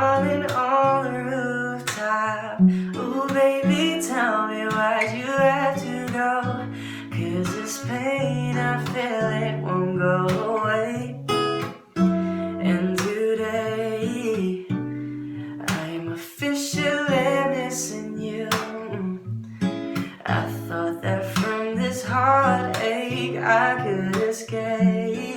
falling on the rooftop. ooh baby, tell me why you have to go. Cause this pain, I feel it won't go away. And today, I'm officially missing you. I thought that from this heartache, I could escape.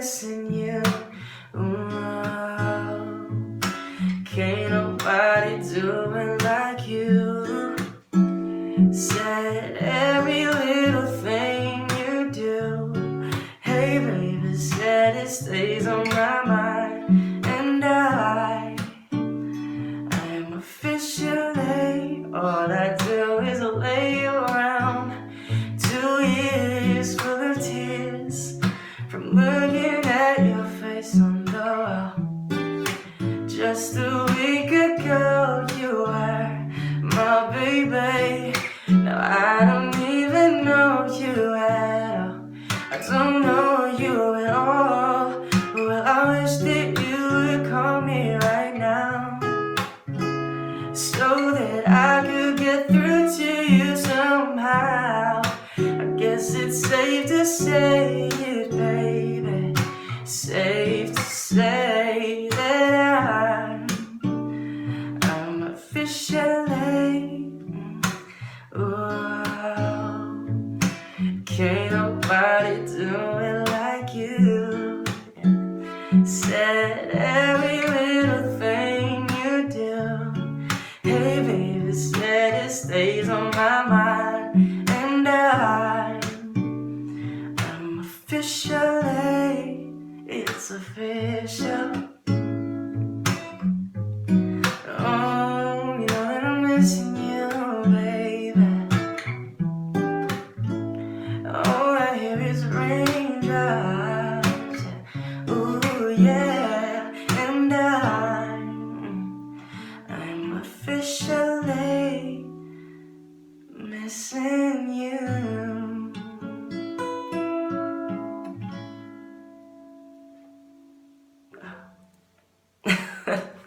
Missing you. Ooh, can't nobody do it like you. Said every little thing you do. Hey, baby, said it stays on my Just a week ago, you were my baby. Now I don't even know you at all. I don't know you at all. Well, I wish that you would call me right now so that I could get through to you somehow. I guess it's safe to say it, baby. Safe to say Officially. Ooh, can't nobody do it like you. Said every little thing you do. Hey, baby, said it stays on my mind. And I, I'm officially, eh? it's official. say